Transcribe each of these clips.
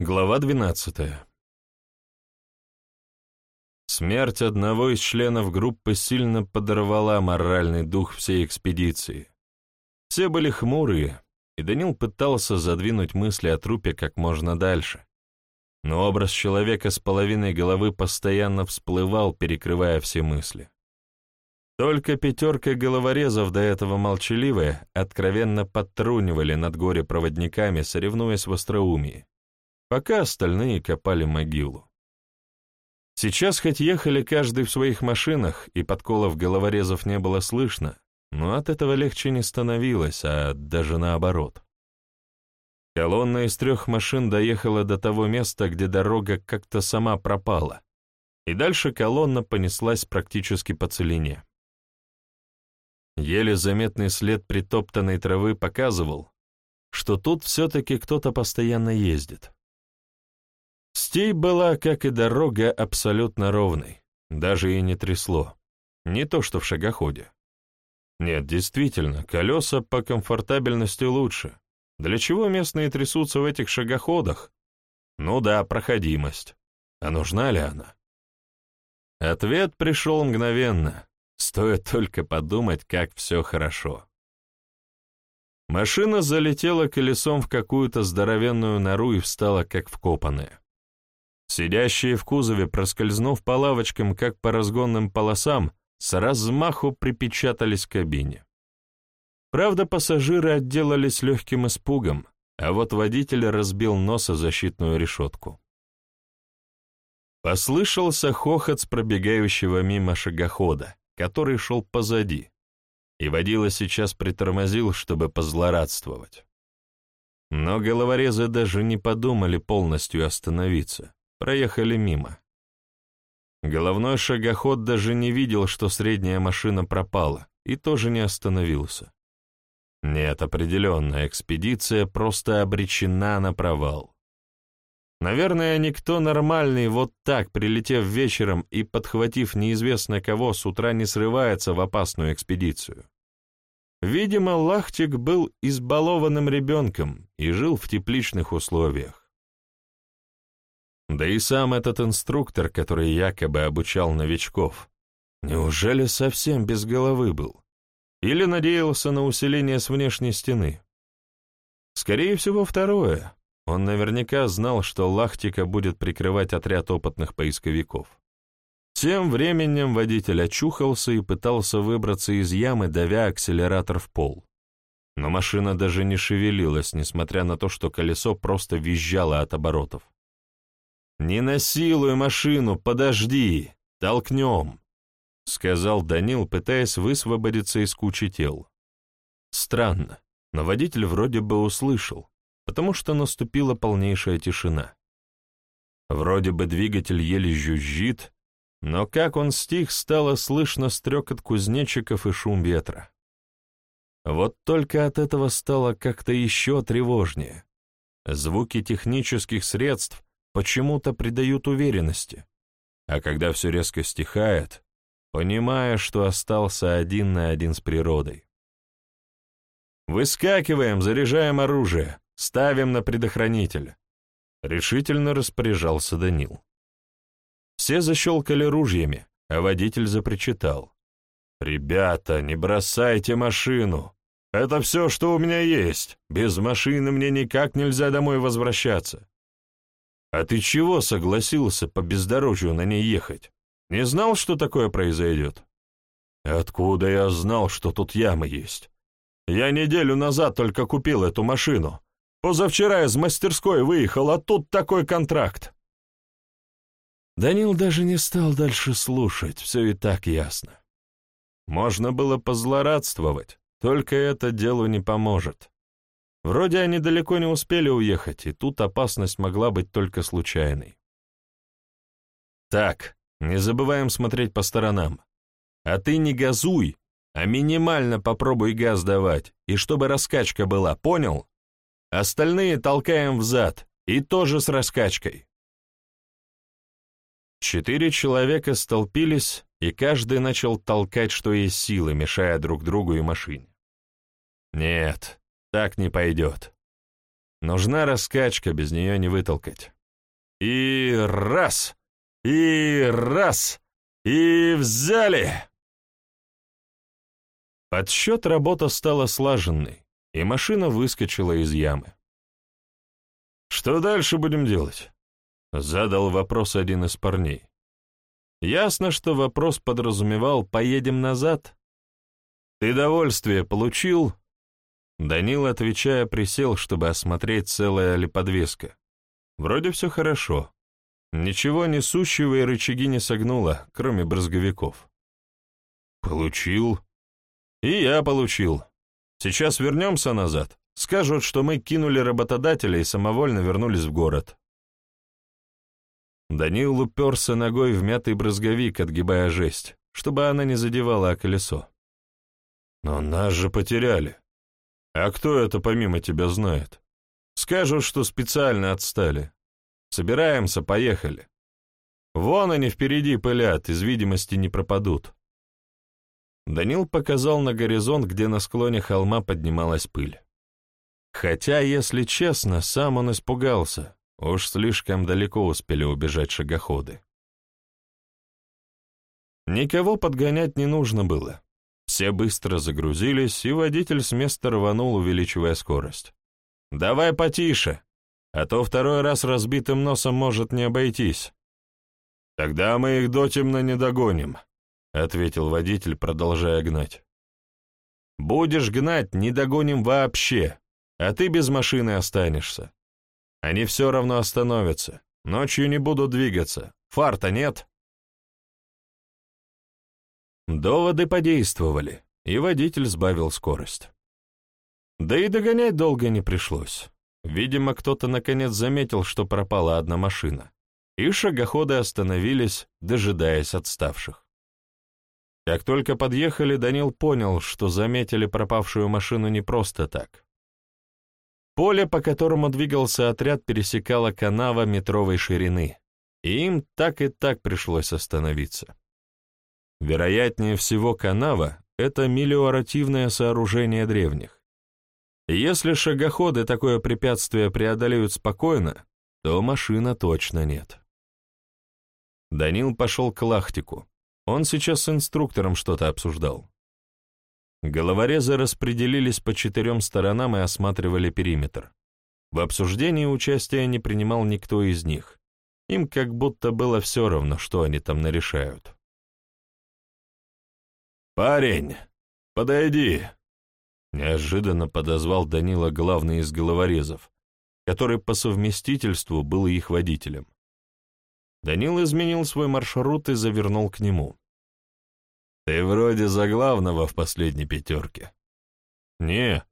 Глава 12. Смерть одного из членов группы сильно подорвала моральный дух всей экспедиции. Все были хмурые, и Данил пытался задвинуть мысли о трупе как можно дальше. Но образ человека с половиной головы постоянно всплывал, перекрывая все мысли. Только пятерка головорезов, до этого молчаливые, откровенно подтрунивали над горе-проводниками, соревнуясь в остроумии пока остальные копали могилу. Сейчас хоть ехали каждый в своих машинах, и подколов головорезов не было слышно, но от этого легче не становилось, а даже наоборот. Колонна из трех машин доехала до того места, где дорога как-то сама пропала, и дальше колонна понеслась практически по целине. Еле заметный след притоптанной травы показывал, что тут все-таки кто-то постоянно ездит. Стей была, как и дорога, абсолютно ровной, даже и не трясло. Не то что в шагоходе. Нет, действительно, колеса по комфортабельности лучше. Для чего местные трясутся в этих шагоходах? Ну да, проходимость. А нужна ли она? Ответ пришел мгновенно. Стоит только подумать, как все хорошо. Машина залетела колесом в какую-то здоровенную нору и встала как вкопанная. Сидящие в кузове, проскользнув по лавочкам, как по разгонным полосам, с размаху припечатались к кабине. Правда, пассажиры отделались легким испугом, а вот водитель разбил нос о защитную решетку. Послышался хохот с пробегающего мимо шагохода, который шел позади, и водила сейчас притормозил, чтобы позлорадствовать. Но головорезы даже не подумали полностью остановиться проехали мимо. Головной шагоход даже не видел, что средняя машина пропала, и тоже не остановился. Нет, определенно, экспедиция просто обречена на провал. Наверное, никто нормальный вот так, прилетев вечером и подхватив неизвестно кого, с утра не срывается в опасную экспедицию. Видимо, Лахтик был избалованным ребенком и жил в тепличных условиях. Да и сам этот инструктор, который якобы обучал новичков, неужели совсем без головы был? Или надеялся на усиление с внешней стены? Скорее всего, второе. Он наверняка знал, что Лахтика будет прикрывать отряд опытных поисковиков. Тем временем водитель очухался и пытался выбраться из ямы, давя акселератор в пол. Но машина даже не шевелилась, несмотря на то, что колесо просто визжало от оборотов. «Не насилуй машину, подожди, толкнем», — сказал Данил, пытаясь высвободиться из кучи тел. Странно, но водитель вроде бы услышал, потому что наступила полнейшая тишина. Вроде бы двигатель еле жужжит, но как он стих, стало слышно стрекот кузнечиков и шум ветра. Вот только от этого стало как-то еще тревожнее. Звуки технических средств почему-то придают уверенности, а когда все резко стихает, понимая, что остался один на один с природой. «Выскакиваем, заряжаем оружие, ставим на предохранитель», — решительно распоряжался Данил. Все защелкали ружьями, а водитель запричитал. «Ребята, не бросайте машину! Это все, что у меня есть. Без машины мне никак нельзя домой возвращаться. «А ты чего согласился по бездорожью на ней ехать? Не знал, что такое произойдет?» «Откуда я знал, что тут ямы есть? Я неделю назад только купил эту машину. Позавчера из мастерской выехал, а тут такой контракт». Данил даже не стал дальше слушать, все и так ясно. Можно было позлорадствовать, только это делу не поможет. Вроде они далеко не успели уехать, и тут опасность могла быть только случайной. Так, не забываем смотреть по сторонам. А ты не газуй, а минимально попробуй газ давать, и чтобы раскачка была, понял? Остальные толкаем взад, и тоже с раскачкой. Четыре человека столпились, и каждый начал толкать, что есть силы, мешая друг другу и машине. Нет, так не пойдет. Нужна раскачка, без нее не вытолкать. И раз, и раз, и взяли! Подсчет работа стала слаженной, и машина выскочила из ямы. «Что дальше будем делать?» — задал вопрос один из парней. Ясно, что вопрос подразумевал «поедем назад». «Ты довольствие получил?» Данил, отвечая, присел, чтобы осмотреть, целая ли подвеска. Вроде все хорошо. Ничего несущего и рычаги не согнуло, кроме брызговиков. «Получил?» «И я получил. Сейчас вернемся назад. Скажут, что мы кинули работодателя и самовольно вернулись в город. Данил уперся ногой в мятый брызговик, отгибая жесть, чтобы она не задевала колесо. «Но нас же потеряли. А кто это помимо тебя знает? Скажут, что специально отстали. Собираемся, поехали. Вон они впереди пылят, из видимости не пропадут». Данил показал на горизонт, где на склоне холма поднималась пыль. Хотя, если честно, сам он испугался, Уж слишком далеко успели убежать шагоходы. Никого подгонять не нужно было. Все быстро загрузились, и водитель с места рванул, увеличивая скорость. «Давай потише, а то второй раз разбитым носом может не обойтись». «Тогда мы их дотемно не догоним», — ответил водитель, продолжая гнать. «Будешь гнать, не догоним вообще, а ты без машины останешься. Они все равно остановятся. Ночью не будут двигаться. Фарта нет. Доводы подействовали, и водитель сбавил скорость. Да и догонять долго не пришлось. Видимо, кто-то наконец заметил, что пропала одна машина, и шагоходы остановились, дожидаясь отставших. Как только подъехали, Данил понял, что заметили пропавшую машину не просто так. Поле, по которому двигался отряд, пересекала канава метровой ширины, и им так и так пришлось остановиться. Вероятнее всего, канава — это мелиоративное сооружение древних. если шагоходы такое препятствие преодолеют спокойно, то машина точно нет. Данил пошел к Лахтику. Он сейчас с инструктором что-то обсуждал. Головорезы распределились по четырем сторонам и осматривали периметр. В обсуждении участия не принимал никто из них. Им как будто было все равно, что они там нарешают. «Парень, подойди!» Неожиданно подозвал Данила главный из головорезов, который по совместительству был их водителем. Данил изменил свой маршрут и завернул к нему. Ты вроде за главного в последней пятерке. Не,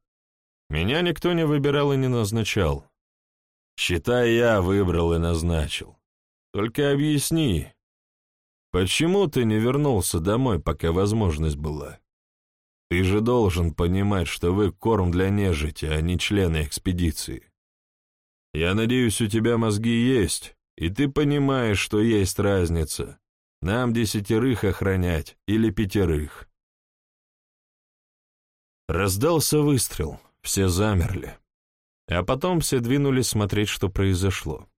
меня никто не выбирал и не назначал. Считай, я выбрал и назначил. Только объясни, почему ты не вернулся домой, пока возможность была? Ты же должен понимать, что вы корм для нежити, а не члены экспедиции. Я надеюсь, у тебя мозги есть, и ты понимаешь, что есть разница нам десятерых охранять или пятерых. Раздался выстрел, все замерли. А потом все двинулись смотреть, что произошло.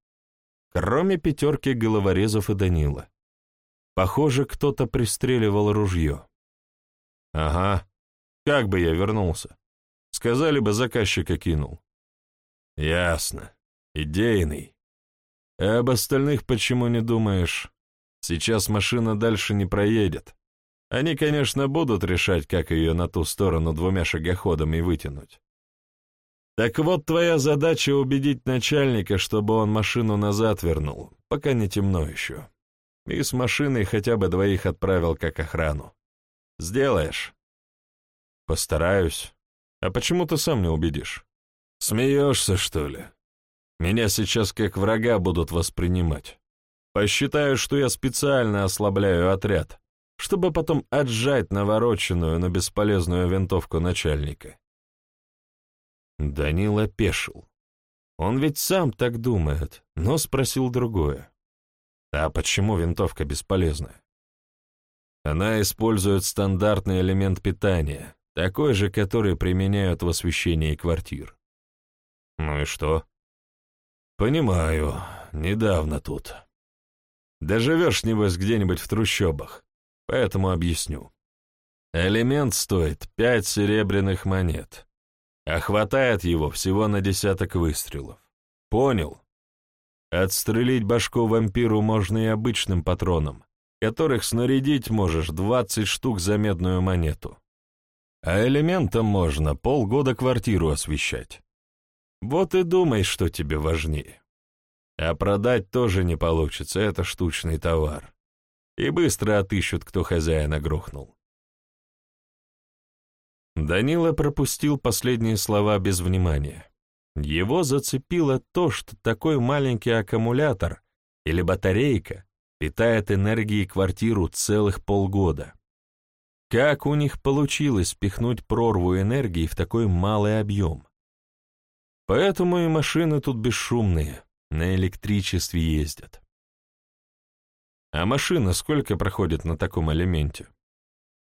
Кроме пятерки головорезов и Данила. Похоже, кто-то пристреливал ружье. Ага, как бы я вернулся? Сказали бы, заказчика кинул. Ясно. Идейный. А об остальных почему не думаешь? Сейчас машина дальше не проедет. Они, конечно, будут решать, как ее на ту сторону двумя шагоходами вытянуть. Так вот, твоя задача убедить начальника, чтобы он машину назад вернул, пока не темно еще. И с машиной хотя бы двоих отправил как охрану. Сделаешь? Постараюсь. А почему ты сам не убедишь? Смеешься, что ли? Меня сейчас как врага будут воспринимать. Посчитаю, что я специально ослабляю отряд, чтобы потом отжать навороченную, но бесполезную винтовку начальника. Данил опешил. Он ведь сам так думает, но спросил другое. А почему винтовка бесполезная? Она использует стандартный элемент питания, такой же, который применяют в освещении квартир. Ну и что? Понимаю, недавно тут. Да живешь, небось, где-нибудь в трущобах, поэтому объясню. Элемент стоит пять серебряных монет, а хватает его всего на десяток выстрелов. Понял? Отстрелить башку вампиру можно и обычным патроном, которых снарядить можешь двадцать штук за медную монету. А элементом можно полгода квартиру освещать. Вот и думай, что тебе важнее. А продать тоже не получится, это штучный товар. И быстро отыщут, кто хозяина грохнул. Данила пропустил последние слова без внимания. Его зацепило то, что такой маленький аккумулятор или батарейка питает энергией квартиру целых полгода. Как у них получилось пихнуть прорву энергии в такой малый объем? Поэтому и машины тут бесшумные, на электричестве ездят. А машина сколько проходит на таком элементе?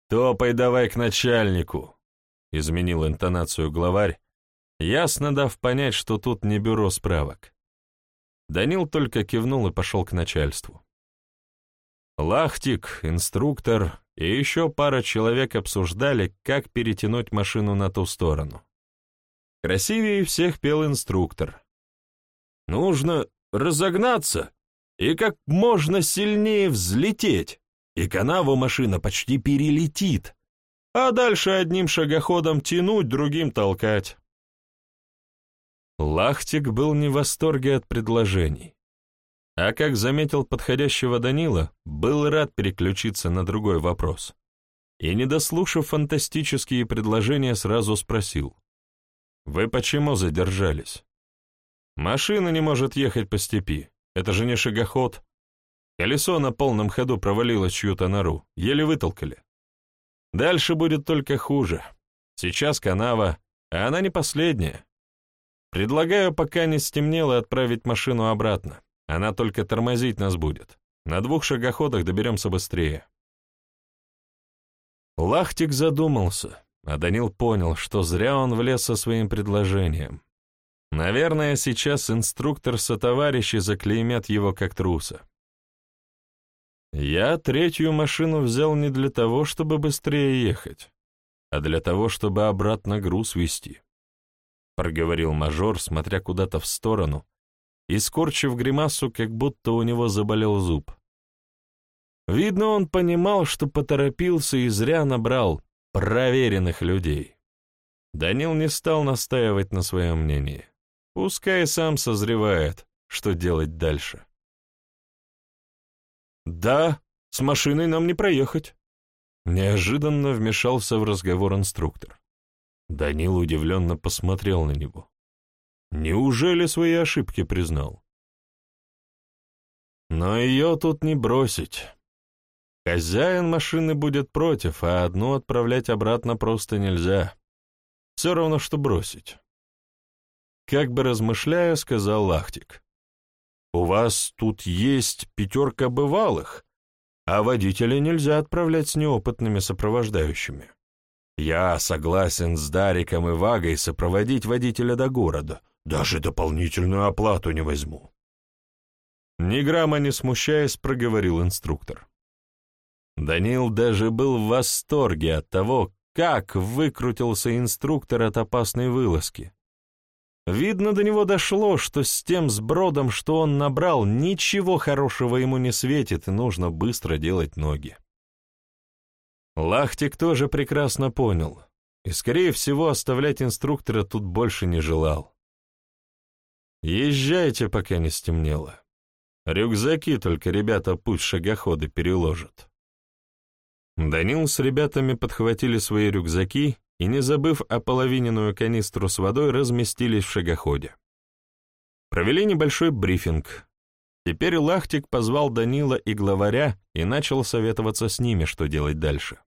«Топай давай к начальнику!» — изменил интонацию главарь, ясно дав понять, что тут не бюро справок. Данил только кивнул и пошел к начальству. Лахтик, инструктор и еще пара человек обсуждали, как перетянуть машину на ту сторону. Красивее всех пел инструктор. «Нужно разогнаться и как можно сильнее взлететь, и канаву машина почти перелетит, а дальше одним шагоходом тянуть, другим толкать. Лахтик был не в восторге от предложений, а, как заметил подходящего Данила, был рад переключиться на другой вопрос. И, не дослушав фантастические предложения, сразу спросил. «Вы почему задержались? Машина не может ехать по степи, это же не шагоход. Колесо на полном ходу провалилось чью-то нору, еле вытолкали. Дальше будет только хуже. Сейчас канава, а она не последняя. Предлагаю, пока не стемнело, отправить машину обратно. Она только тормозить нас будет. На двух шагоходах доберемся быстрее. Лахтик задумался, а Данил понял, что зря он влез со своим предложением. Наверное, сейчас инструктор сотоварищи заклеймят его как труса. Я третью машину взял не для того, чтобы быстрее ехать, а для того, чтобы обратно груз везти. Проговорил мажор, смотря куда-то в сторону, и скорчив гримасу, как будто у него заболел зуб. Видно, он понимал, что поторопился и зря набрал проверенных людей. Данил не стал настаивать на своем мнении. Пускай сам созревает, что делать дальше. «Да, с машиной нам не проехать», — неожиданно вмешался в разговор инструктор. Данил удивленно посмотрел на него. Неужели свои ошибки признал? Но ее тут не бросить. Хозяин машины будет против, а одну отправлять обратно просто нельзя. Все равно, что бросить. Как бы размышляя, сказал Лахтик. У вас тут есть пятерка бывалых, а водителя нельзя отправлять с неопытными сопровождающими. Я согласен с Дариком и Вагой сопроводить водителя до города, даже дополнительную оплату не возьму. Ни грамма не смущаясь, проговорил инструктор. Данил даже был в восторге от того, как выкрутился инструктор от опасной вылазки, Видно, до него дошло, что с тем сбродом, что он набрал, ничего хорошего ему не светит, и нужно быстро делать ноги. Лахтик тоже прекрасно понял, и, скорее всего, оставлять инструктора тут больше не желал. «Езжайте, пока не стемнело. Рюкзаки только ребята пусть шагоходы переложат». Данил с ребятами подхватили свои рюкзаки и, не забыв о половиненную канистру с водой, разместились в шагоходе. Провели небольшой брифинг. Теперь Лахтик позвал Данила и главаря и начал советоваться с ними, что делать дальше.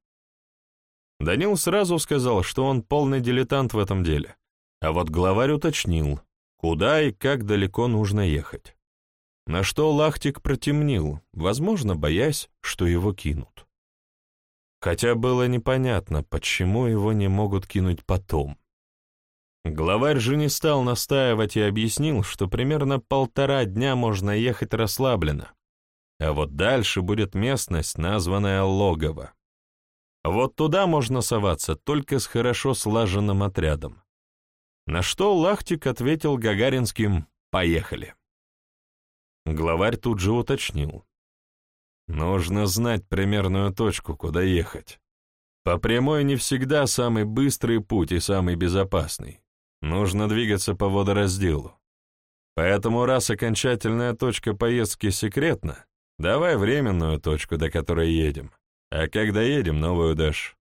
Данил сразу сказал, что он полный дилетант в этом деле, а вот главарь уточнил, куда и как далеко нужно ехать. На что Лахтик протемнил, возможно, боясь, что его кинут. Хотя было непонятно, почему его не могут кинуть потом. Главарь же не стал настаивать и объяснил, что примерно полтора дня можно ехать расслабленно, а вот дальше будет местность, названная Логово. Вот туда можно соваться только с хорошо слаженным отрядом. На что Лахтик ответил гагаринским «Поехали». Главарь тут же уточнил. Нужно знать примерную точку, куда ехать. По прямой не всегда самый быстрый путь и самый безопасный. Нужно двигаться по водоразделу. Поэтому раз окончательная точка поездки секретна, давай временную точку, до которой едем. А когда едем, новую дашь.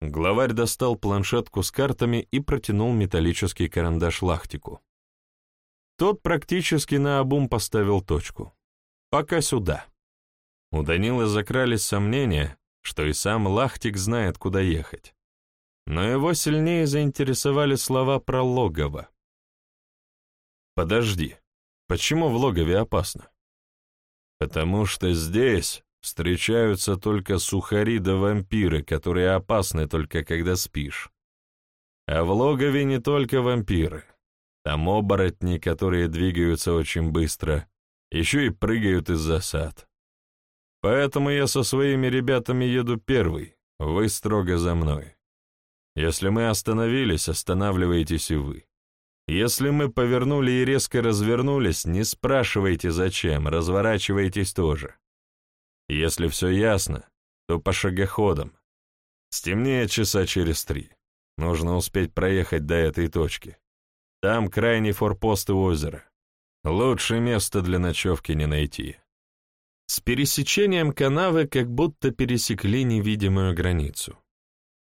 Главарь достал планшетку с картами и протянул металлический карандаш Лахтику. Тот практически наобум поставил точку. Пока сюда. У Данила закрались сомнения, что и сам Лахтик знает, куда ехать. Но его сильнее заинтересовали слова про логово. «Подожди, почему в логове опасно?» «Потому что здесь встречаются только сухари да вампиры, которые опасны только когда спишь. А в логове не только вампиры. Там оборотни, которые двигаются очень быстро, еще и прыгают из засад. Поэтому я со своими ребятами еду первый, вы строго за мной. Если мы остановились, останавливаетесь и вы. Если мы повернули и резко развернулись, не спрашивайте зачем, разворачивайтесь тоже. Если все ясно, то по шагоходам. Стемнеет часа через три. Нужно успеть проехать до этой точки. Там крайний форпост и озеро. Лучше места для ночевки не найти. С пересечением канавы как будто пересекли невидимую границу.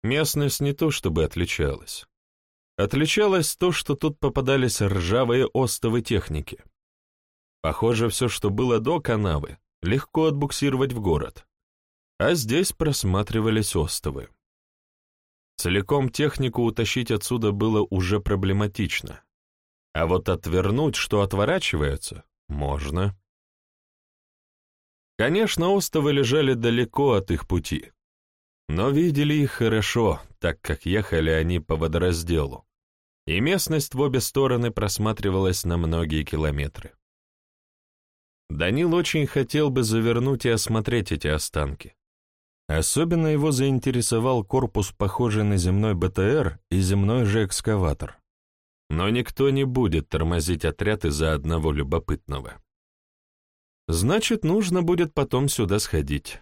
Местность не то чтобы отличалась. Отличалось то, что тут попадались ржавые остовы техники. Похоже, все, что было до канавы, легко отбуксировать в город. А здесь просматривались остовы. Целиком технику утащить отсюда было уже проблематично. А вот отвернуть, что отворачивается, можно. Конечно, остовы лежали далеко от их пути, но видели их хорошо, так как ехали они по водоразделу, и местность в обе стороны просматривалась на многие километры. Данил очень хотел бы завернуть и осмотреть эти останки. Особенно его заинтересовал корпус, похожий на земной БТР и земной же экскаватор. Но никто не будет тормозить отряд из-за одного любопытного. Значит, нужно будет потом сюда сходить.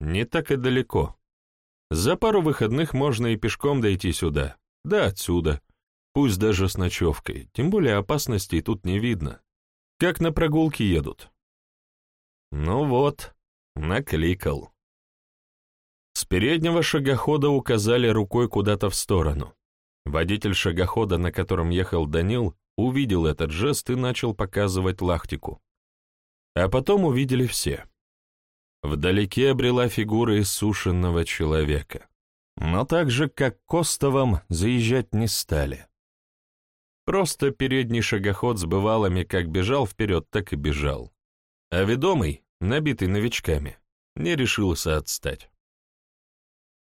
Не так и далеко. За пару выходных можно и пешком дойти сюда, да отсюда, пусть даже с ночевкой, тем более опасностей тут не видно. Как на прогулке едут. Ну вот, накликал. С переднего шагохода указали рукой куда-то в сторону. Водитель шагохода, на котором ехал Данил, увидел этот жест и начал показывать лахтику. А потом увидели все. Вдалеке обрела фигура иссушенного человека. Но так же, как Костовым, заезжать не стали. Просто передний шагоход с бывалыми как бежал вперед, так и бежал. А ведомый, набитый новичками, не решился отстать.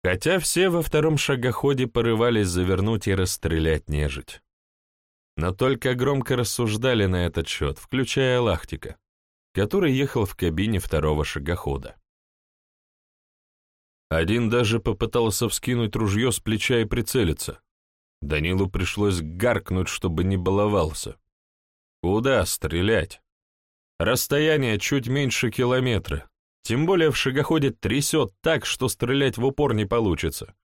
Хотя все во втором шагоходе порывались завернуть и расстрелять нежить. Но только громко рассуждали на этот счет, включая Лахтика, который ехал в кабине второго шагохода. Один даже попытался вскинуть ружье с плеча и прицелиться. Данилу пришлось гаркнуть, чтобы не баловался. Куда стрелять? Расстояние чуть меньше километра, тем более в шагоходе трясет так, что стрелять в упор не получится.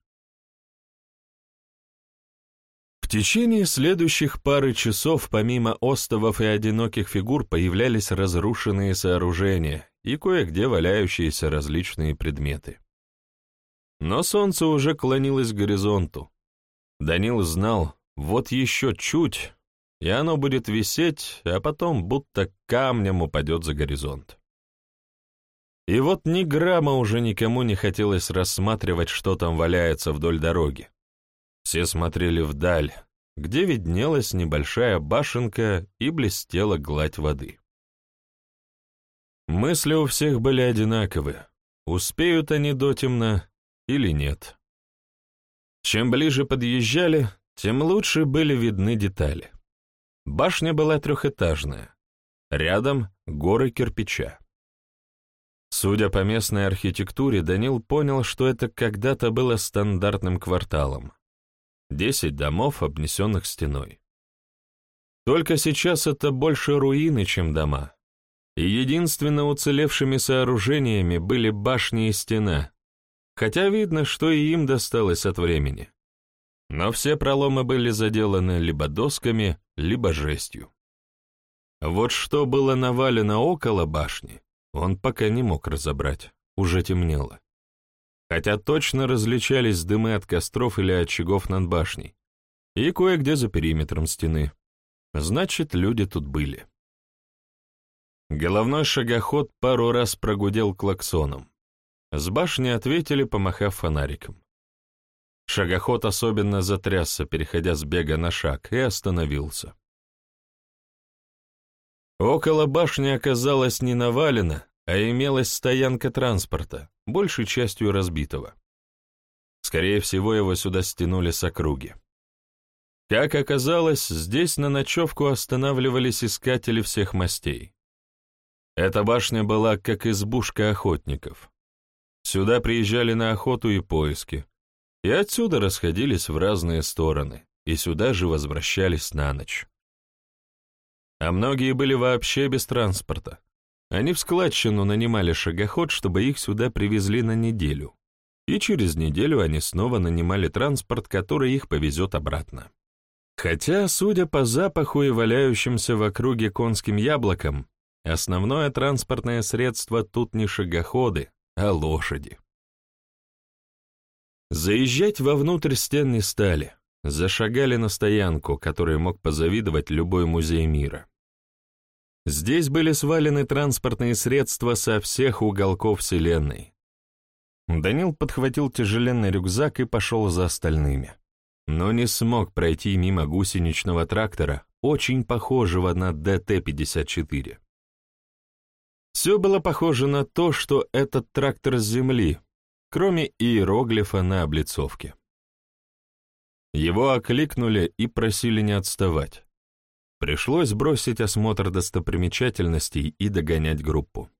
В течение следующих пары часов помимо остовов и одиноких фигур появлялись разрушенные сооружения и кое-где валяющиеся различные предметы. Но солнце уже клонилось к горизонту. Данил знал, вот еще чуть, и оно будет висеть, а потом будто камнем упадет за горизонт. И вот ни грамма уже никому не хотелось рассматривать, что там валяется вдоль дороги. Все смотрели вдаль, где виднелась небольшая башенка и блестела гладь воды. Мысли у всех были одинаковы. Успеют они дотемно или нет. Чем ближе подъезжали, тем лучше были видны детали. Башня была трехэтажная. Рядом горы кирпича. Судя по местной архитектуре, Данил понял, что это когда-то было стандартным кварталом. Десять домов, обнесенных стеной. Только сейчас это больше руины, чем дома. И единственно уцелевшими сооружениями были башни и стена, хотя видно, что и им досталось от времени. Но все проломы были заделаны либо досками, либо жестью. Вот что было навалено около башни, он пока не мог разобрать, уже темнело. Хотя точно различались дымы от костров или очагов над башней, и кое-где за периметром стены. Значит, люди тут были. Головной шагоход пару раз прогудел клаксоном. С башни ответили, помахав фонариком. Шагоход особенно затрясся, переходя с бега на шаг, и остановился. Около башни оказалось не навалено, а имелась стоянка транспорта, большей частью разбитого. Скорее всего, его сюда стянули с округи. Как оказалось, здесь на ночевку останавливались искатели всех мастей. Эта башня была как избушка охотников. Сюда приезжали на охоту и поиски, и отсюда расходились в разные стороны, и сюда же возвращались на ночь. А многие были вообще без транспорта. Они в складчину нанимали шагоход, чтобы их сюда привезли на неделю, и через неделю они снова нанимали транспорт, который их повезет обратно. Хотя, судя по запаху и валяющимся в округе конским яблокам, основное транспортное средство тут не шагоходы, а лошади. Заезжать вовнутрь стен не стали, зашагали на стоянку, которой мог позавидовать любой музей мира. Здесь были свалены транспортные средства со всех уголков Вселенной. Данил подхватил тяжеленный рюкзак и пошел за остальными, но не смог пройти мимо гусеничного трактора, очень похожего на ДТ-54. Все было похоже на то, что этот трактор с земли, кроме иероглифа на облицовке. Его окликнули и просили не отставать. Пришлось бросить осмотр достопримечательностей и догонять группу.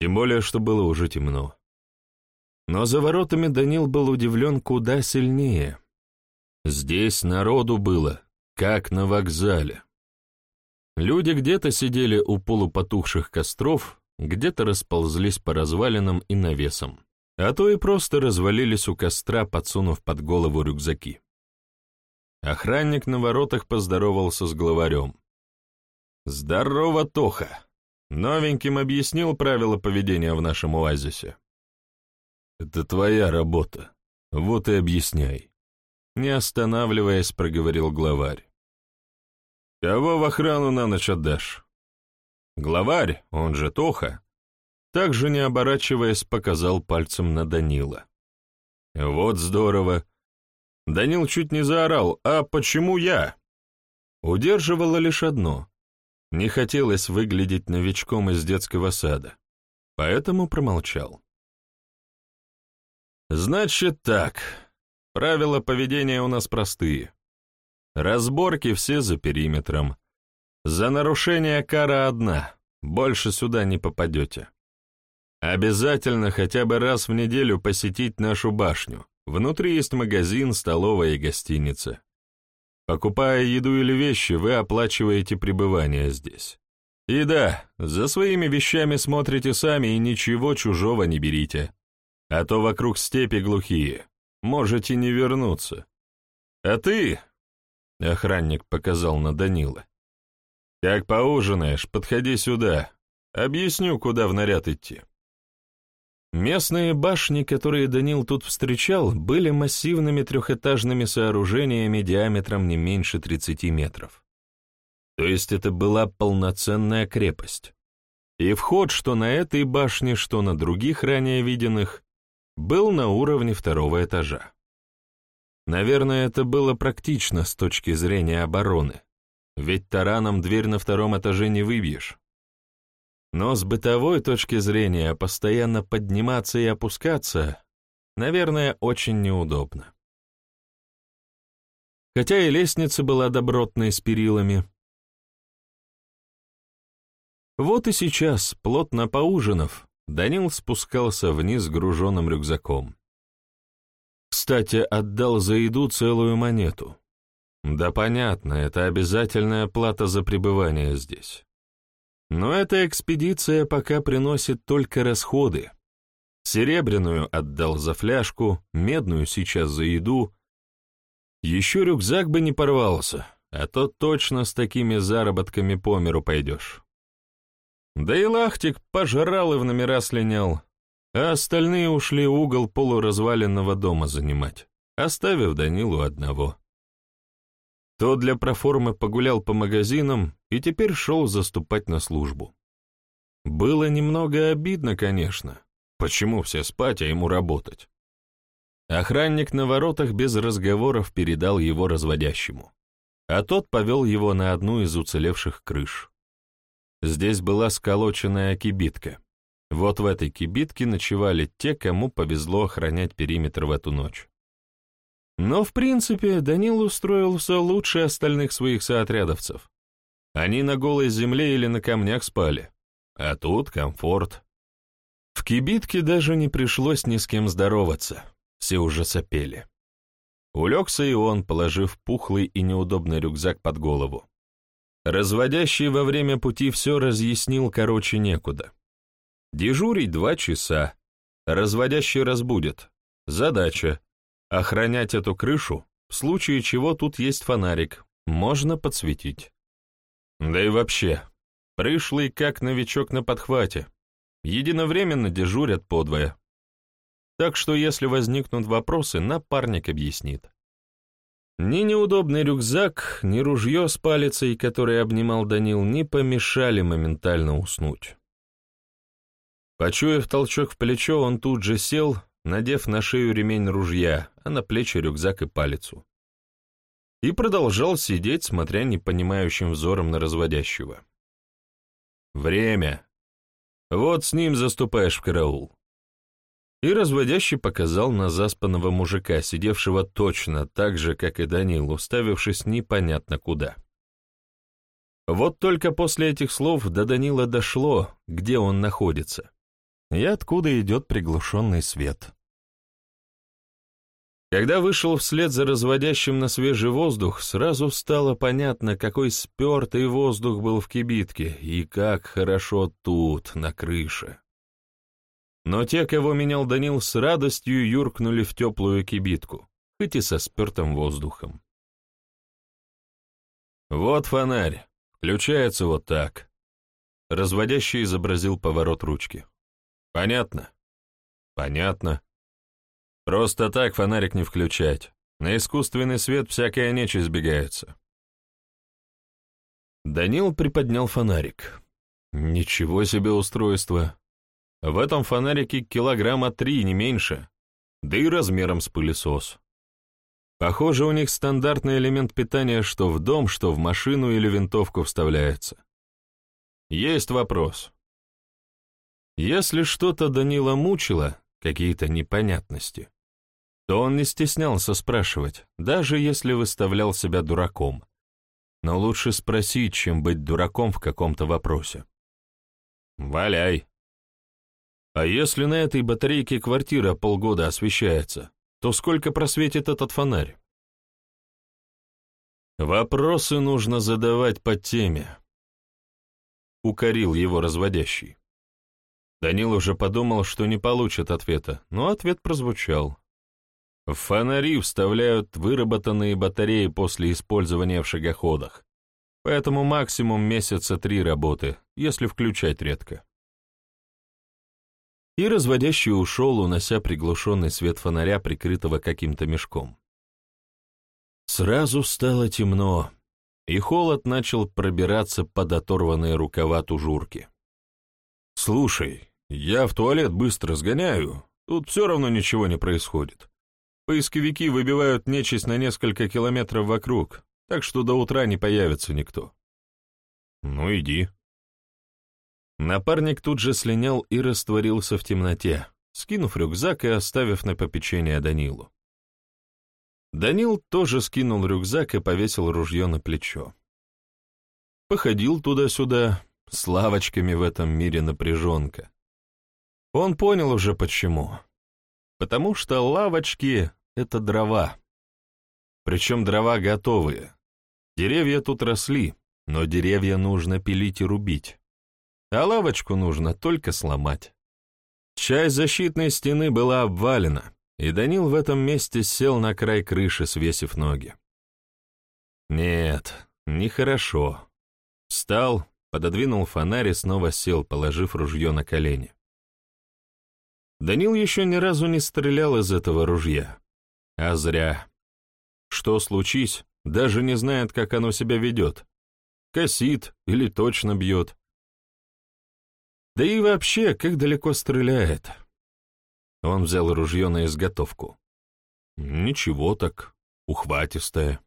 Тем более, что было уже темно. Но за воротами Данил был удивлен куда сильнее. Здесь народу было, как на вокзале. Люди где-то сидели у полупотухших костров, где-то расползлись по развалинам и навесам а то и просто развалились у костра, подсунув под голову рюкзаки. Охранник на воротах поздоровался с главарем. «Здорово, Тоха! Новеньким объяснил правила поведения в нашем оазисе». «Это твоя работа, вот и объясняй», — не останавливаясь, проговорил главарь. «Кого в охрану на ночь отдашь?» Главарь, он же Тоха, также не оборачиваясь, показал пальцем на Данила. «Вот здорово!» Данил чуть не заорал «А почему я?» Удерживало лишь одно. Не хотелось выглядеть новичком из детского сада, поэтому промолчал. «Значит так. Правила поведения у нас простые. Разборки все за периметром. За нарушение кара одна, больше сюда не попадете. Обязательно хотя бы раз в неделю посетить нашу башню. Внутри есть магазин, столовая и гостиница. Покупая еду или вещи, вы оплачиваете пребывание здесь. И да, за своими вещами смотрите сами и ничего чужого не берите. А то вокруг степи глухие. Можете не вернуться. А ты, — охранник показал на Данила, — как поужинаешь, подходи сюда. Объясню, куда в наряд идти. Местные башни, которые Данил тут встречал, были массивными трехэтажными сооружениями диаметром не меньше 30 метров. То есть это была полноценная крепость. И вход что на этой башне, что на других ранее виденных, был на уровне второго этажа. Наверное, это было практично с точки зрения обороны, ведь тараном дверь на втором этаже не выбьешь. Но с бытовой точки зрения постоянно подниматься и опускаться, наверное, очень неудобно. хотя и лестница была добротной с перилами. Вот и сейчас, плотно поужинав, Данил спускался вниз с груженным рюкзаком. Кстати, отдал за еду целую монету. Да понятно, это обязательная плата за пребывание здесь. Но эта экспедиция пока приносит только расходы. Серебряную отдал за фляжку, медную сейчас за еду. Еще рюкзак бы не порвался, а то точно с такими заработками по миру пойдешь. Да и лахтик пожрал и в номера слинял, а остальные ушли угол полуразваленного дома занимать, оставив Данилу одного. То для проформы погулял по магазинам и теперь шел заступать на службу. Было немного обидно, конечно. Почему все спать, а ему работать? Охранник на воротах без разговоров передал его разводящему, а тот повел его на одну из уцелевших крыш. Здесь была сколоченная кибитка. Вот в этой кибитке ночевали те, кому повезло охранять периметр в эту ночь. Но, в принципе, Данил устроился лучше остальных своих соотрядовцев. Они на голой земле или на камнях спали, а тут комфорт. В кибитке даже не пришлось ни с кем здороваться, все уже сопели. Улегся и он, положив пухлый и неудобный рюкзак под голову. Разводящий во время пути все разъяснил, короче, некуда. Дежурить два часа, разводящий разбудит. Задача Охранять эту крышу, в случае чего тут есть фонарик, можно подсветить. Да и вообще, пришлый как новичок на подхвате, единовременно дежурят подвое. Так что если возникнут вопросы, напарник объяснит. Ни неудобный рюкзак, ни ружье с палицей, который обнимал Данил, не помешали моментально уснуть. Почуяв толчок в плечо, он тут же сел, надев на шею ремень ружья, а на плечи рюкзак и палицу. И продолжал сидеть, смотря непонимающим взором на разводящего. «Время. Вот с ним заступаешь в караул». И разводящий показал на заспанного мужика, сидевшего точно так же, как и Данил, уставившись непонятно куда. Вот только после этих слов до Данила дошло, где он находится и откуда идет приглушенный свет. Когда вышел вслед за разводящим на свежий воздух, сразу стало понятно, какой спертый воздух был в кибитке и как хорошо тут, на крыше. Но те, кого менял Данил, с радостью юркнули в теплую кибитку, хоть и со спертым воздухом. «Вот фонарь. Включается вот так». Разводящий изобразил поворот ручки. Понятно? Понятно. Просто так фонарик не включать. На искусственный свет всякая нечисть сбегается. Данил приподнял фонарик. Ничего себе устройство. В этом фонарике килограмма три, не меньше. Да и размером с пылесос. Похоже, у них стандартный элемент питания что в дом, что в машину или винтовку вставляется. Есть вопрос. Если что-то Данила мучило, какие-то непонятности, то он не стеснялся спрашивать, даже если выставлял себя дураком. Но лучше спросить, чем быть дураком в каком-то вопросе. «Валяй!» А если на этой батарейке квартира полгода освещается, то сколько просветит этот фонарь? Вопросы нужно задавать по теме. Укорил его разводящий. Данил уже подумал, что не получит ответа, но ответ прозвучал. В фонари вставляют выработанные батареи после использования в шагоходах, поэтому максимум месяца три работы, если включать редко. И разводящий ушел, унося приглушенный свет фонаря, прикрытого каким-то мешком. Сразу стало темно, и холод начал пробираться под оторванные рукава тужурки. «Слушай, я в туалет быстро сгоняю, тут все равно ничего не происходит. Поисковики выбивают нечисть на несколько километров вокруг, так что до утра не появится никто. Ну, иди. Напарник тут же слинял и растворился в темноте, скинув рюкзак и оставив на попечение Данилу. Данил тоже скинул рюкзак и повесил ружье на плечо. Походил туда-сюда, с лавочками в этом мире напряженка. Он понял уже почему. Потому что лавочки — это дрова. Причем дрова готовые. Деревья тут росли, но деревья нужно пилить и рубить. А лавочку нужно только сломать. Часть защитной стены была обвалена, и Данил в этом месте сел на край крыши, свесив ноги. Нет, нехорошо. Встал, пододвинул фонарь и снова сел, положив ружье на колени. Данил еще ни разу не стрелял из этого ружья. А зря. Что случись, даже не знает, как оно себя ведет. Косит или точно бьет. Да и вообще, как далеко стреляет. Он взял ружье на изготовку. Ничего так, ухватистое.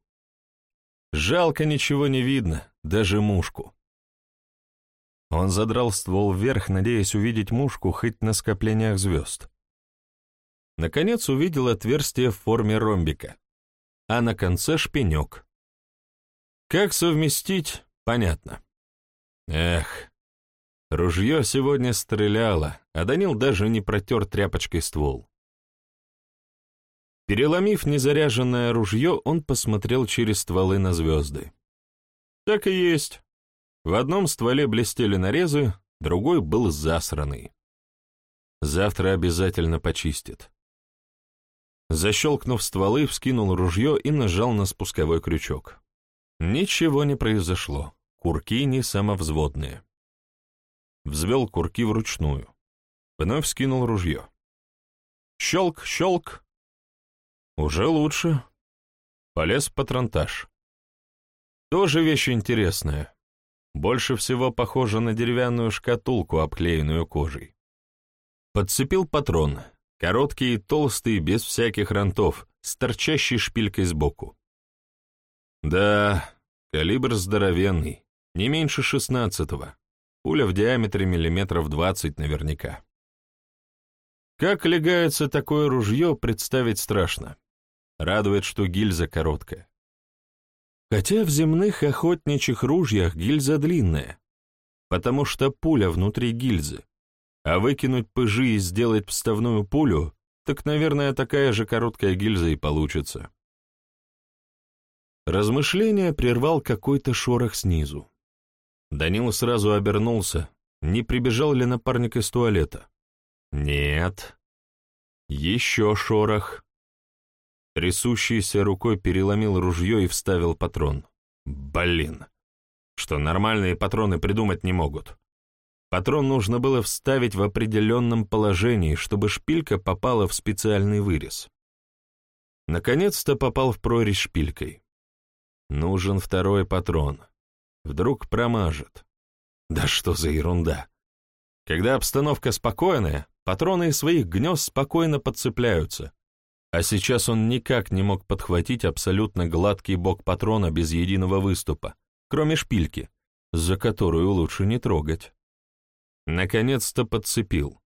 Жалко, ничего не видно, даже мушку. Он задрал ствол вверх, надеясь увидеть мушку хоть на скоплениях звезд. Наконец увидел отверстие в форме ромбика, а на конце шпинек. Как совместить, понятно. Эх, ружье сегодня стреляло, а Данил даже не протер тряпочкой ствол. Переломив незаряженное ружье, он посмотрел через стволы на звезды. Так и есть. В одном стволе блестели нарезы, другой был засранный. Завтра обязательно почистит. Защелкнув стволы, вскинул ружье и нажал на спусковой крючок. Ничего не произошло. Курки не самовзводные. Взвел курки вручную. Вновь вскинул ружье. Щелк, щелк, уже лучше. Полез в патронтаж. Тоже вещь интересная. Больше всего похоже на деревянную шкатулку, обклеенную кожей. Подцепил патрон. Короткий и толстый, без всяких ронтов, с торчащей шпилькой сбоку. Да, калибр здоровенный, не меньше шестнадцатого. Пуля в диаметре миллиметров двадцать наверняка. Как легается такое ружье, представить страшно. Радует, что гильза короткая. Хотя в земных охотничьих ружьях гильза длинная, потому что пуля внутри гильзы. А выкинуть пыжи и сделать вставную пулю, так, наверное, такая же короткая гильза и получится. Размышление прервал какой-то шорох снизу. Данил сразу обернулся, не прибежал ли напарник из туалета. Нет. Еще шорох. Трясущейся рукой переломил ружье и вставил патрон. Блин! Что нормальные патроны придумать не могут. Патрон нужно было вставить в определенном положении, чтобы шпилька попала в специальный вырез. Наконец-то попал в прорезь шпилькой. Нужен второй патрон. Вдруг промажет. Да что за ерунда! Когда обстановка спокойная, патроны из своих гнезд спокойно подцепляются, а сейчас он никак не мог подхватить абсолютно гладкий бок патрона без единого выступа, кроме шпильки, за которую лучше не трогать. Наконец-то подцепил.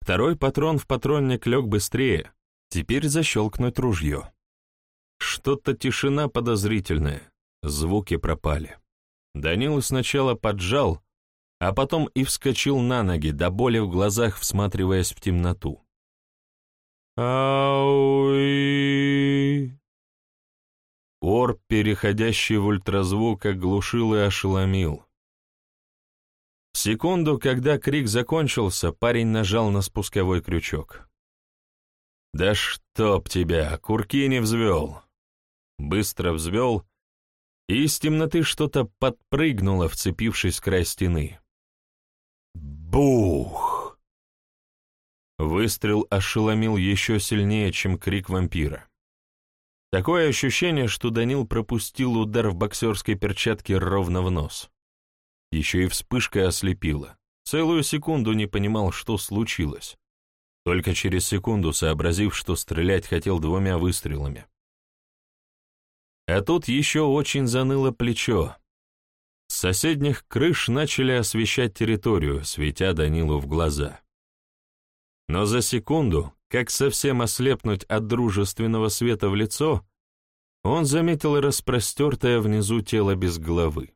Второй патрон в патронник лег быстрее, теперь защелкнуть ружье. Что-то тишина подозрительная, звуки пропали. Данил сначала поджал, а потом и вскочил на ноги, до боли в глазах всматриваясь в темноту. Ауи. Ор, переходящий в ультразвук, оглушил и ошеломил. В секунду, когда крик закончился, парень нажал на спусковой крючок. «Да чтоб тебя, курки не взвел!» Быстро взвел, и из темноты что-то подпрыгнуло, вцепившись в край стены. Бух! Выстрел ошеломил еще сильнее, чем крик вампира. Такое ощущение, что Данил пропустил удар в боксерской перчатке ровно в нос. Еще и вспышка ослепила. Целую секунду не понимал, что случилось. Только через секунду сообразив, что стрелять хотел двумя выстрелами. А тут еще очень заныло плечо. С соседних крыш начали освещать территорию, светя Данилу в глаза. Но за секунду, как совсем ослепнуть от дружественного света в лицо, он заметил распростертое внизу тело без головы.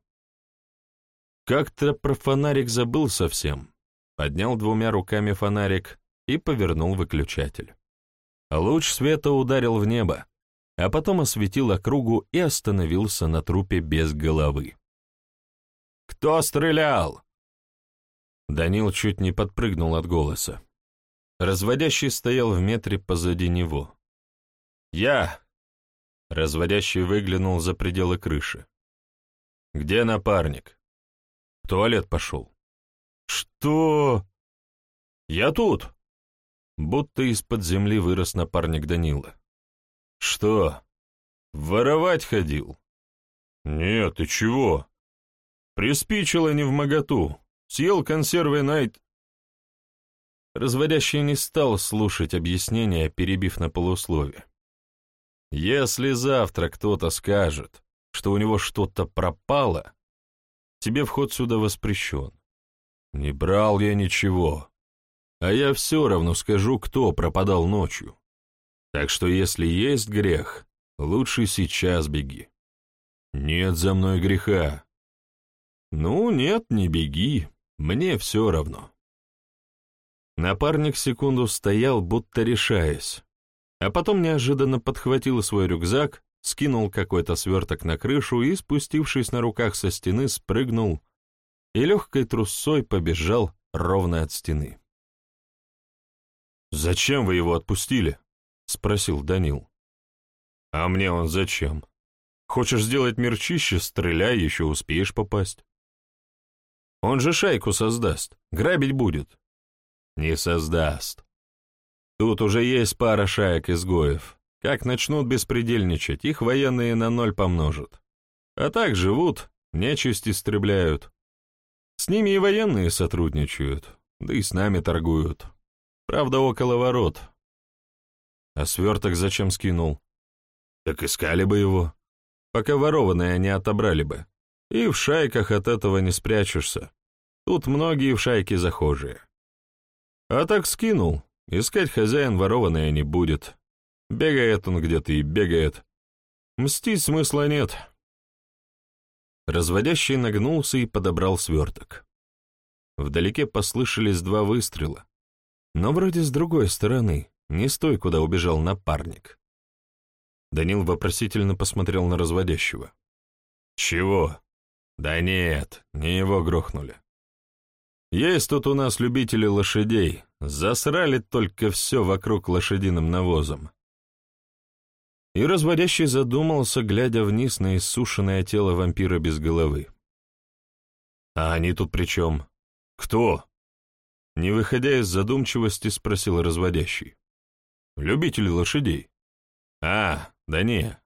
Как-то про фонарик забыл совсем. Поднял двумя руками фонарик и повернул выключатель. Луч света ударил в небо, а потом осветил округу и остановился на трупе без головы. «Кто стрелял?» Данил чуть не подпрыгнул от голоса. Разводящий стоял в метре позади него. «Я!» Разводящий выглянул за пределы крыши. «Где напарник?» «В туалет пошел». «Что?» «Я тут!» Будто из-под земли вырос напарник Данила. «Что? Воровать ходил?» «Нет, ты чего?» «Приспичило не в моготу. Съел консервы Найт...» Разводящий не стал слушать объяснения, перебив на полуслове. «Если завтра кто-то скажет, что у него что-то пропало, тебе вход сюда воспрещен. Не брал я ничего, а я все равно скажу, кто пропадал ночью. Так что если есть грех, лучше сейчас беги. Нет за мной греха. Ну, нет, не беги, мне все равно. Напарник секунду стоял, будто решаясь, а потом неожиданно подхватил свой рюкзак, скинул какой-то сверток на крышу и, спустившись на руках со стены, спрыгнул и легкой трусцой побежал ровно от стены. «Зачем вы его отпустили?» — спросил Данил. «А мне он зачем? Хочешь сделать мир чище, стреляй, еще успеешь попасть. Он же шайку создаст, грабить будет». «Не создаст. Тут уже есть пара шаек-изгоев. Как начнут беспредельничать, их военные на ноль помножат. А так живут, нечисть истребляют. С ними и военные сотрудничают, да и с нами торгуют. Правда, около ворот, а сверток зачем скинул? Так искали бы его. Пока ворованные не отобрали бы. И в шайках от этого не спрячешься. Тут многие в шайке захожие. А так скинул. Искать хозяин ворованное не будет. Бегает он где-то и бегает. Мстить смысла нет. Разводящий нагнулся и подобрал сверток. Вдалеке послышались два выстрела, но вроде с другой стороны, не с той, куда убежал напарник. Данил вопросительно посмотрел на разводящего. «Чего?» «Да нет, не его грохнули. Есть тут у нас любители лошадей, засрали только все вокруг лошадиным навозом». И разводящий задумался, глядя вниз на иссушенное тело вампира без головы. «А они тут при чем? Кто?» Не выходя из задумчивости, спросил разводящий. Любители лошадей. А, да не.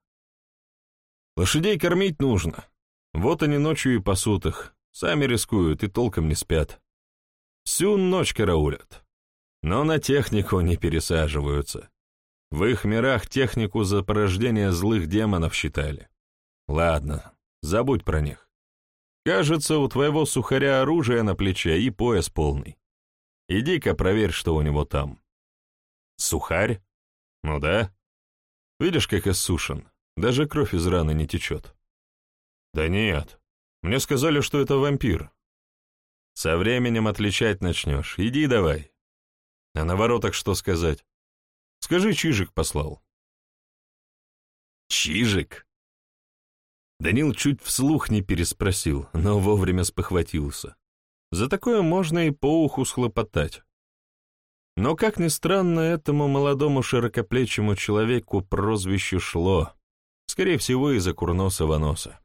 Лошадей кормить нужно. Вот они ночью и пасут их. Сами рискуют и толком не спят. Всю ночь караулят. Но на технику не пересаживаются. В их мирах технику за порождение злых демонов считали. Ладно, забудь про них. Кажется, у твоего сухаря оружие на плече и пояс полный. Иди-ка проверь, что у него там. Сухарь? Ну да. Видишь, как иссушен. Даже кровь из раны не течет. Да нет. Мне сказали, что это вампир. Со временем отличать начнешь. Иди давай. А на воротах что сказать? Скажи, Чижик послал. Чижик? Данил чуть вслух не переспросил, но вовремя спохватился. За такое можно и по уху схлопотать. Но, как ни странно, этому молодому широкоплечему человеку прозвище шло, скорее всего, из-за курносого носа.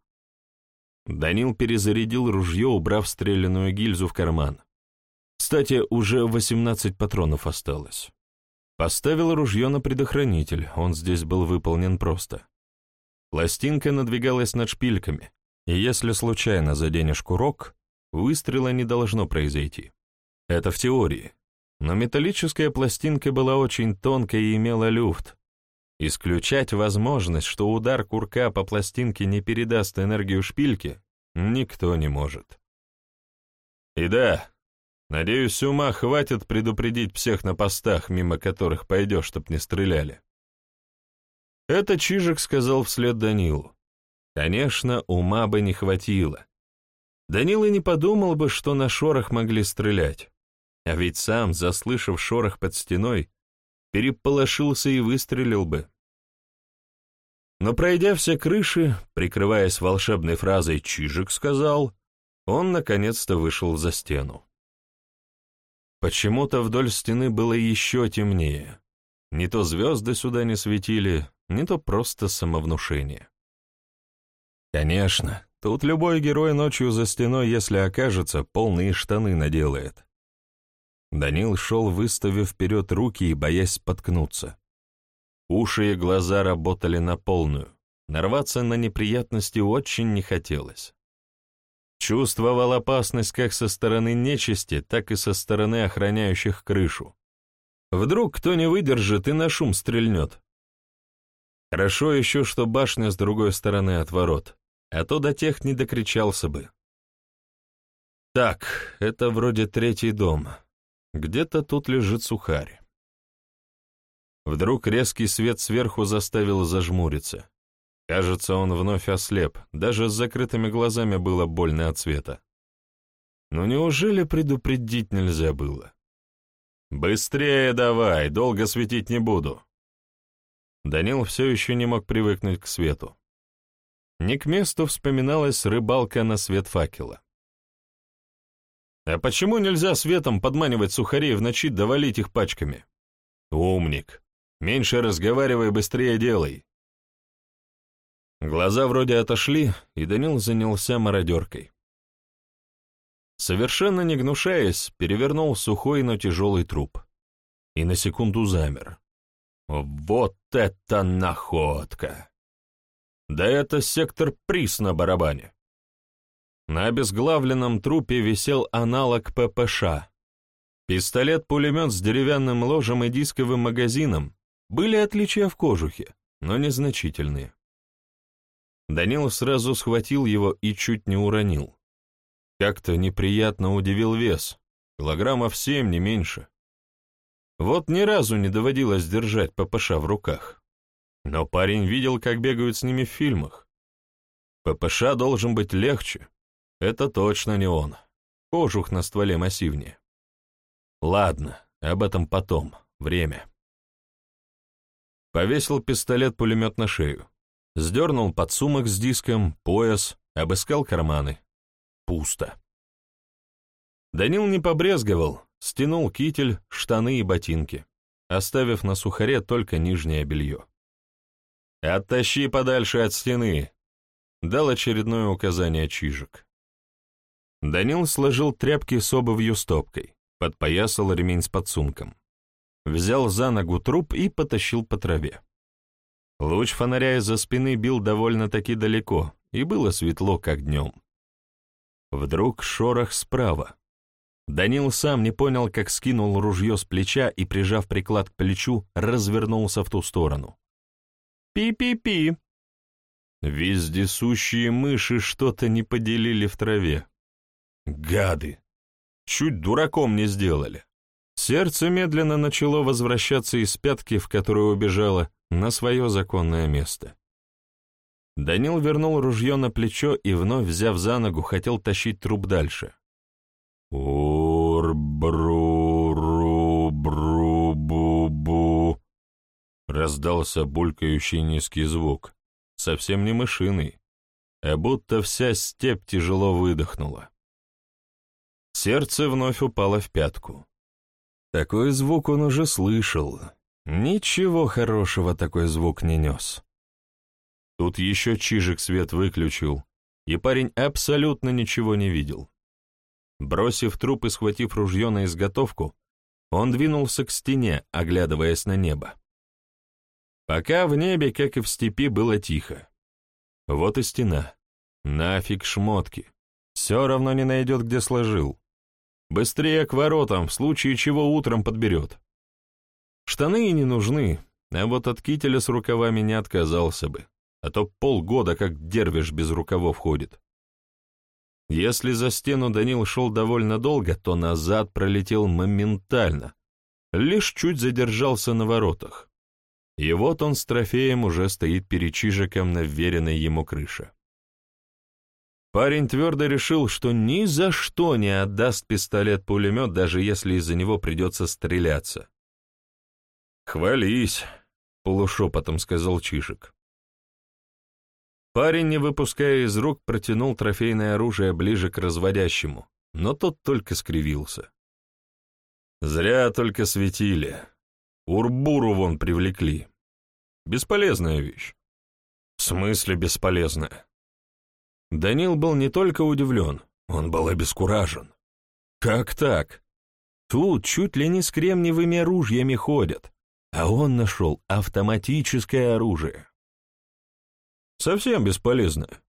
Данил перезарядил ружье, убрав стрелянную гильзу в карман. Кстати, уже 18 патронов осталось. Поставил ружье на предохранитель, он здесь был выполнен просто. Пластинка надвигалась над шпильками, и если случайно заденешь курок, выстрела не должно произойти. Это в теории. Но металлическая пластинка была очень тонкой и имела люфт. Исключать возможность, что удар курка по пластинке не передаст энергию шпильки, никто не может. И да, надеюсь, ума хватит предупредить всех на постах, мимо которых пойдешь, чтоб не стреляли. Это Чижик сказал вслед Данилу. Конечно, ума бы не хватило. Данил и не подумал бы, что на шорох могли стрелять. А ведь сам, заслышав шорох под стеной, переполошился и выстрелил бы. Но пройдя все крыши, прикрываясь волшебной фразой «Чижик сказал», он наконец-то вышел за стену. Почему-то вдоль стены было еще темнее. Не то звезды сюда не светили, не то просто самовнушение. Конечно, тут любой герой ночью за стеной, если окажется, полные штаны наделает. Данил шел, выставив вперед руки и боясь споткнуться. Уши и глаза работали на полную. Нарваться на неприятности очень не хотелось. Чувствовал опасность как со стороны нечисти, так и со стороны охраняющих крышу. Вдруг кто не выдержит и на шум стрельнет. Хорошо еще, что башня с другой стороны от ворот, а то до тех не докричался бы. Так, это вроде третий дом. Где-то тут лежит сухарь. Вдруг резкий свет сверху заставил зажмуриться. Кажется, он вновь ослеп, даже с закрытыми глазами было больно от света. Но неужели предупредить нельзя было? «Быстрее давай, долго светить не буду». Данил все еще не мог привыкнуть к свету. Не к месту вспоминалась рыбалка на свет факела. «А почему нельзя светом подманивать сухарей в ночи довалить их пачками?» «Умник! Меньше разговаривай, быстрее делай!» Глаза вроде отошли, и Данил занялся мародеркой. Совершенно не гнушаясь, перевернул сухой, но тяжелый труп. И на секунду замер. Вот это находка! Да это сектор приз на барабане. На обезглавленном трупе висел аналог ППШ. Пистолет-пулемет с деревянным ложем и дисковым магазином были отличия в кожухе, но незначительные. Данил сразу схватил его и чуть не уронил. Как-то неприятно удивил вес, килограммов семь, не меньше. Вот ни разу не доводилось держать ППШ в руках. Но парень видел, как бегают с ними в фильмах. ППШ должен быть легче. Это точно не он. Кожух на стволе массивнее. Ладно, об этом потом. Время. Повесил пистолет-пулемет на шею. Сдернул подсумок с диском, пояс, обыскал карманы. Пусто. Данил не побрезговал, стянул китель, штаны и ботинки, оставив на сухаре только нижнее белье. «Оттащи подальше от стены», — дал очередное указание Чижик. Данил сложил тряпки с обувью стопкой, подпоясал ремень с подсумком, взял за ногу труп и потащил по траве. Луч фонаря из-за спины бил довольно-таки далеко, и было светло, как днем. Вдруг шорох справа. Данил сам не понял, как скинул ружье с плеча и, прижав приклад к плечу, развернулся в ту сторону. «Пи-пи-пи!» Вездесущие мыши что-то не поделили в траве. Гады! Чуть дураком не сделали. Сердце медленно начало возвращаться из пятки, в которую убежало, на свое законное место. Данил вернул ружье на плечо и, вновь взяв за ногу, хотел тащить труп дальше. «Ур-бру-ру-бру-бу-бу» раздался булькающий низкий звук, совсем не мышиный, а будто вся степь тяжело выдохнула. Сердце вновь упало в пятку. Такой звук он уже слышал, Ничего хорошего такой звук не нес. Тут еще Чижик свет выключил, и парень абсолютно ничего не видел. Бросив труп и схватив ружье на изготовку, он двинулся к стене, оглядываясь на небо. Пока в небе, как и в степи, было тихо. Вот и стена. Нафиг шмотки. Все равно не найдет, где сложил. Быстрее к воротам, в случае чего утром подберет. Штаны и не нужны, а вот от кителя с рукавами не отказался бы, а то полгода как дервиш без рукавов ходит. Если за стену Данил шел довольно долго, то назад пролетел моментально, лишь чуть задержался на воротах. И вот он с трофеем уже стоит перед Чижиком на вверенной ему крыше. Парень твердо решил, что ни за что не отдаст пистолет-пулемет, даже если из-за него придется стреляться. «Хвались», — полушепотом сказал Чижик. Парень, не выпуская из рук, протянул трофейное оружие ближе к разводящему, но тот только скривился. Зря только светили. Урбуру вон привлекли. Бесполезная вещь. В смысле бесполезная? Данил был не только удивлен, он был обескуражен. Как так? Тут чуть ли не с кремниевыми ружьями ходят, а он нашел автоматическое оружие. Совсем бесполезное.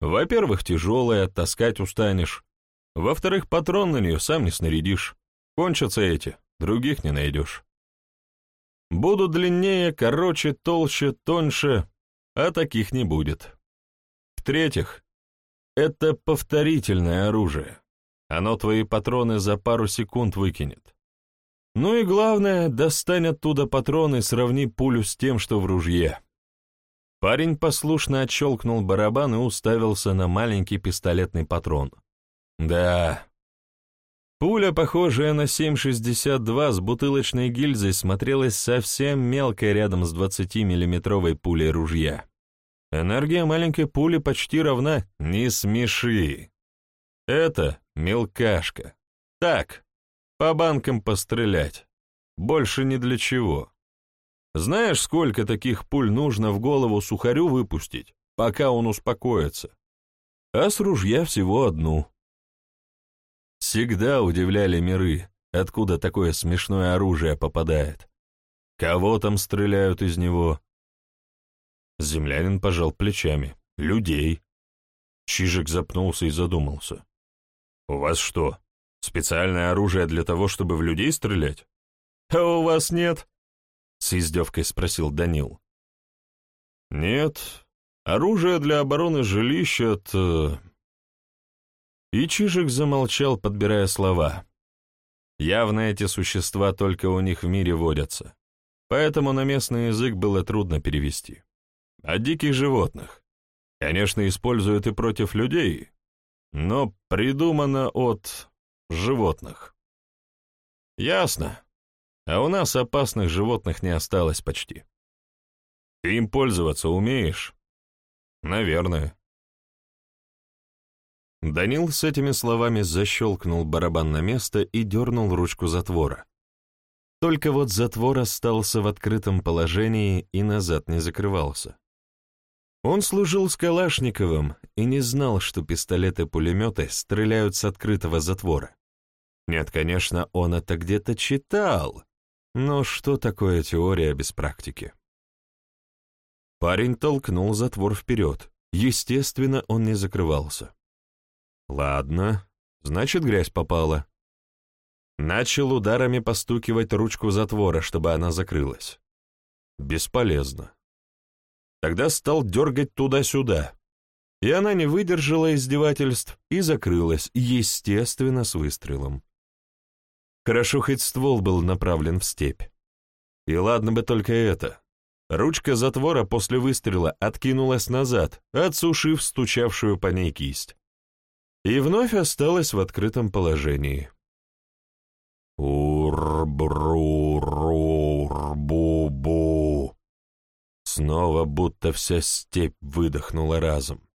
Во-первых, тяжелое, таскать устанешь. Во-вторых, патрон на нее сам не снарядишь. Кончатся эти, других не найдешь. Будут длиннее, короче, толще, тоньше, а таких не будет. В-третьих, это повторительное оружие. Оно твои патроны за пару секунд выкинет. Ну и главное, достань оттуда патроны сравни пулю с тем, что в ружье. Парень послушно отщелкнул барабан и уставился на маленький пистолетный патрон. Да, пуля, похожая на 7,62 с бутылочной гильзой, смотрелась совсем мелкой рядом с 20-миллиметровой пулей ружья. Энергия маленькой пули почти равна. Не смеши. Это мелкашка. Так, по банкам пострелять. Больше ни для чего. Знаешь, сколько таких пуль нужно в голову сухарю выпустить, пока он успокоится? А с ружья всего одну. Всегда удивляли миры, откуда такое смешное оружие попадает. Кого там стреляют из него? Землянин пожал плечами. «Людей». Чижик запнулся и задумался. «У вас что, специальное оружие для того, чтобы в людей стрелять?» «А у вас нет?» — с издевкой спросил Данил. «Нет, оружие для обороны жилища-то...» И Чижик замолчал, подбирая слова. Явно эти существа только у них в мире водятся, поэтому на местный язык было трудно перевести а диких животных. Конечно, используют и против людей, но придумано от животных. Ясно. А у нас опасных животных не осталось почти. Ты им пользоваться умеешь? Наверное. Данил с этими словами защелкнул барабан на место и дернул ручку затвора. Только вот затвор остался в открытом положении и назад не закрывался. Он служил с Калашниковым и не знал, что пистолеты-пулеметы стреляют с открытого затвора. Нет, конечно, он это где-то читал, но что такое теория без практики? Парень толкнул затвор вперед. Естественно, он не закрывался. Ладно, значит, грязь попала. Начал ударами постукивать ручку затвора, чтобы она закрылась. Бесполезно. Тогда стал дергать туда-сюда. И она не выдержала издевательств и закрылась, естественно, с выстрелом. Хорошо, хоть ствол был направлен в степь. И ладно бы только это. Ручка затвора после выстрела откинулась назад, отсушив стучавшую по ней кисть. И вновь осталась в открытом положении. Ур-бру-рур-бу-бу. Снова будто вся степь выдохнула разом.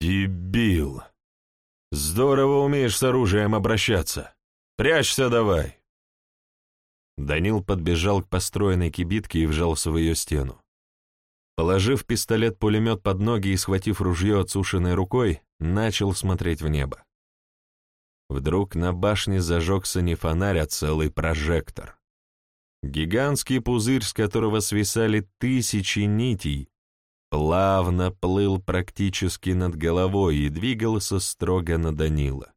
«Дебил! Здорово умеешь с оружием обращаться! Прячься давай!» Данил подбежал к построенной кибитке и вжался в ее стену. Положив пистолет-пулемет под ноги и схватив ружье отсушенной рукой, начал смотреть в небо. Вдруг на башне зажегся не фонарь, а целый прожектор. Гигантский пузырь, с которого свисали тысячи нитей, плавно плыл практически над головой и двигался строго на Данила.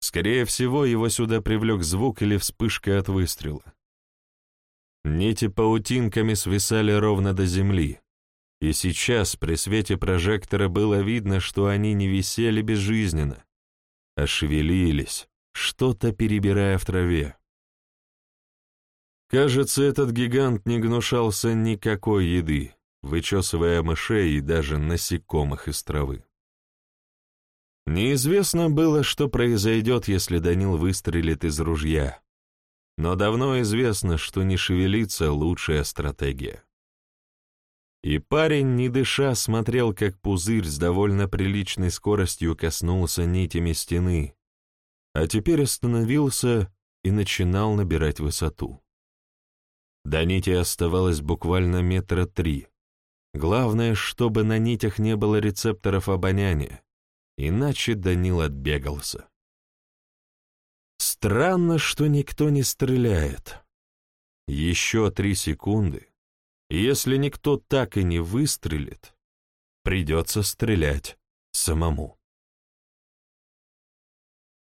Скорее всего, его сюда привлек звук или вспышка от выстрела. Нити паутинками свисали ровно до земли, и сейчас при свете прожектора было видно, что они не висели безжизненно, а шевелились, что-то перебирая в траве. Кажется, этот гигант не гнушался никакой еды, вычесывая мышей и даже насекомых из травы. Неизвестно было, что произойдет, если Данил выстрелит из ружья, но давно известно, что не шевелиться — лучшая стратегия. И парень, не дыша, смотрел, как пузырь с довольно приличной скоростью коснулся нитями стены, а теперь остановился и начинал набирать высоту. До нити оставалось буквально метра три. Главное, чтобы на нитях не было рецепторов обоняния, иначе Данил отбегался. Странно, что никто не стреляет. Еще три секунды, если никто так и не выстрелит, придется стрелять самому.